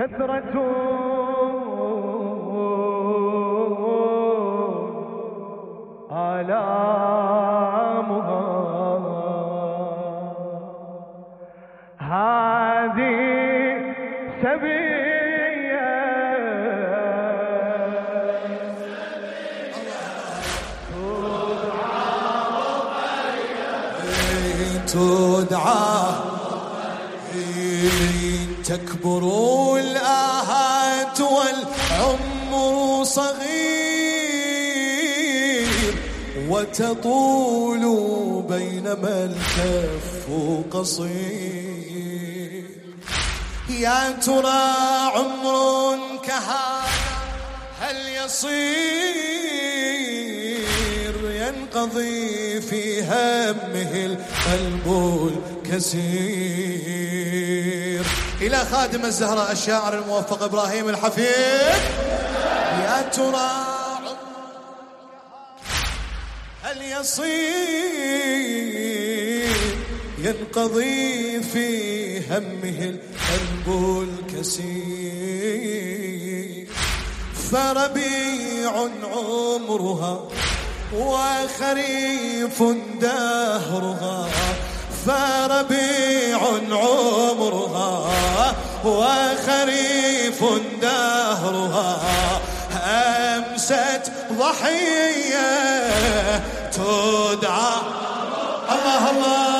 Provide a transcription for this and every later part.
كثرة تدعى تكبر الآهات والعمر صغير وتطول بينما الكف قصير يا ترى عمر كهذا هل يصير؟ ينقضي في همه القلب الكثير إلى خادم الزهراء الشاعر الموفق إبراهيم الحفيظ يا ترى هل يصير ينقضي في همه القلب الكثير فربيع عمرها وخريف دهرها فربيع عمرها. وخريف دهرها أمست ضحية تدعى. الله الله.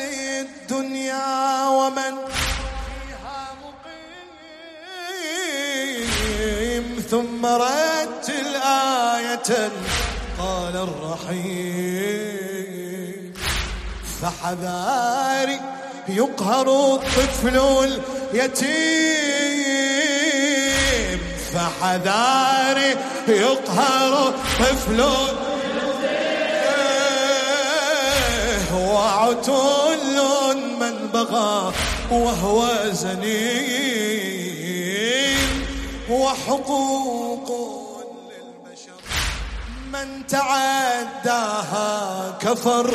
الدنيا ومن فيها مقيم. ثم رتل آية قال الرحيم. فحذاري يقهر الطفل اليتيم. فحذاري يقهر طفل وعتل من بغى وهو زنين وحقوق للبشر من تعداها كفر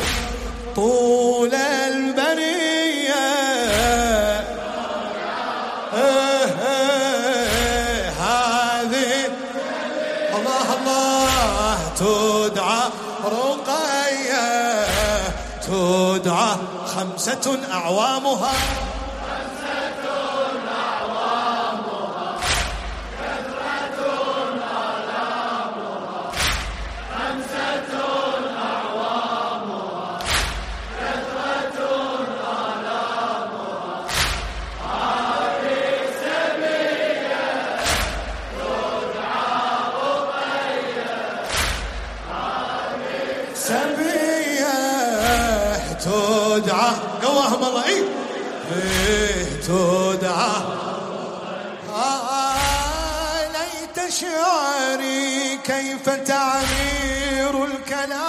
طول البريه هذه الله الله، تدعى تدعى خمسة أعوامها. تدعى قواهم الله اي إيه تدعى ليت شعري كيف تعمير الكلام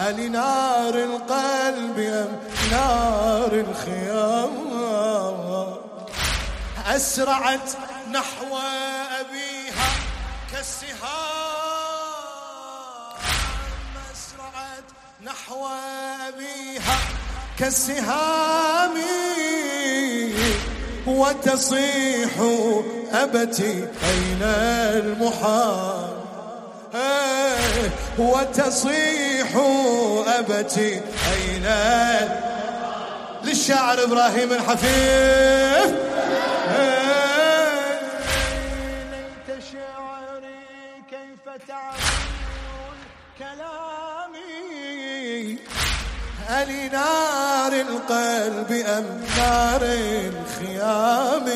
ألنار القلب أم نار الخيام أسرعت نحو أبيها كالسهام نحو أبيها كالسهام وتصيح أبتي أين المحام إيه، وتصيح أبتي أين للشاعر إبراهيم الحفيظ. إيه، ليت شعري كيف تعمل كلامي ألي نار القلب أم نار الخيام؟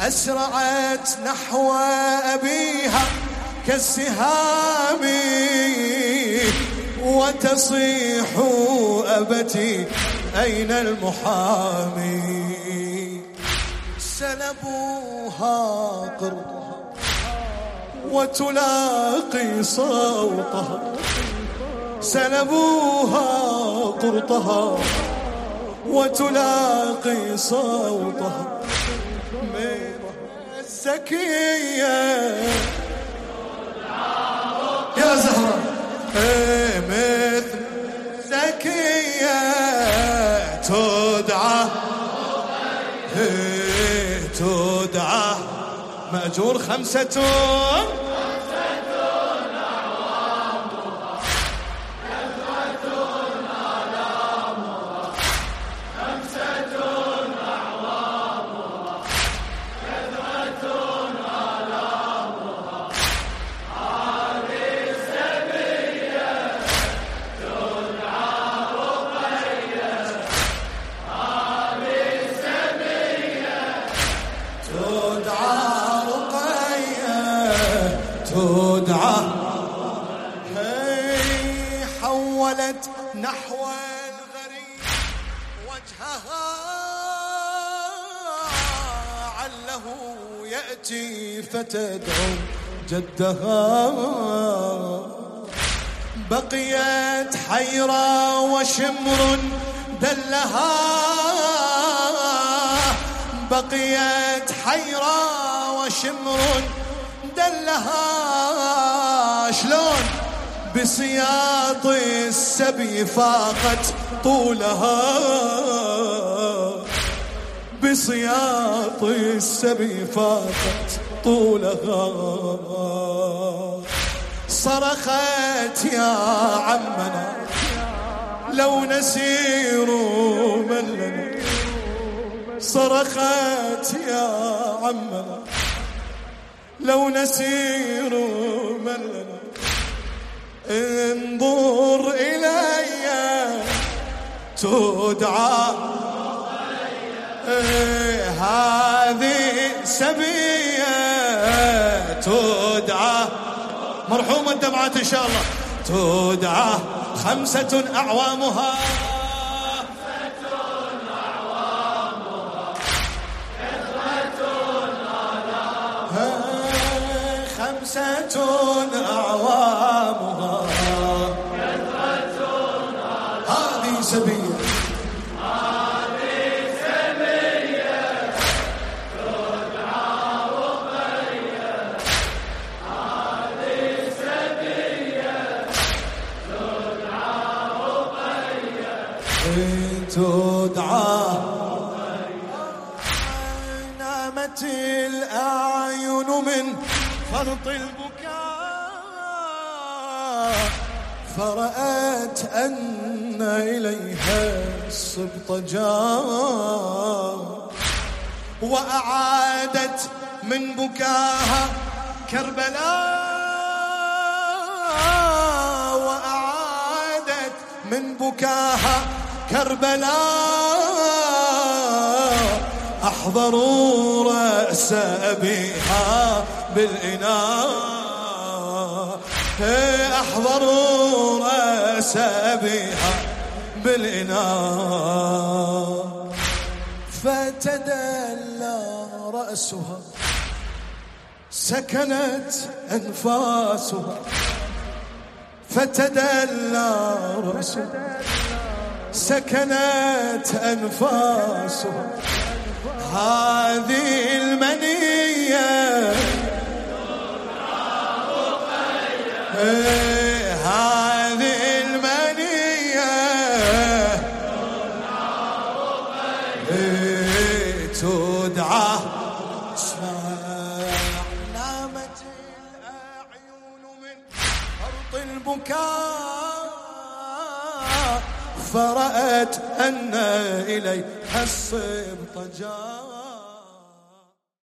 أسرعت نحو أبيها كالسهام، وتصيح أبتي أين المحامي سلبوها قرطها وتلاقي صوتها. سلبوها قرطها وتلاقي صوتها. من الزكية. يا زهرة. إيه مثل زكية تدعى. إيه تدعى. مأجور خمسة. حولت نحو الغريب وجهها عله يأتي فتدعو جدها. بقيت حيرة وشمر دلها. بقيت حيرة وشمر دلها. شلون؟ بسياط السبي فاقت طولها. بسياط السبي فاقت طولها. صرخت يا عمنا، لو نسير من لنا صرخت يا عمنا، لو نسير من لنا انظر إلي تدعى. إيه، هذه سبية تدعى. مرحوم الدمعات إن شاء الله. تدعى. خمسة أعوامها. خمسة هذه سبيل تدعى نامت الأعين من فرط البكاء فرأت أن إليها السبط جاء وأعادت من بكاها كربلاء، وأعادت من بكاها كربلاء. أحضروا رأس أبيها بالإناء. أحضروا رأس أبيها بالإناء. فتدلى رأسها سكنت أنفاسها. فتدلى رأسها سكنت أنفاسها. هذه المنية هذه المنية تدعى اسمع نامت الأعين من فرط البكاء فرأت أن إليها الصبط جاء.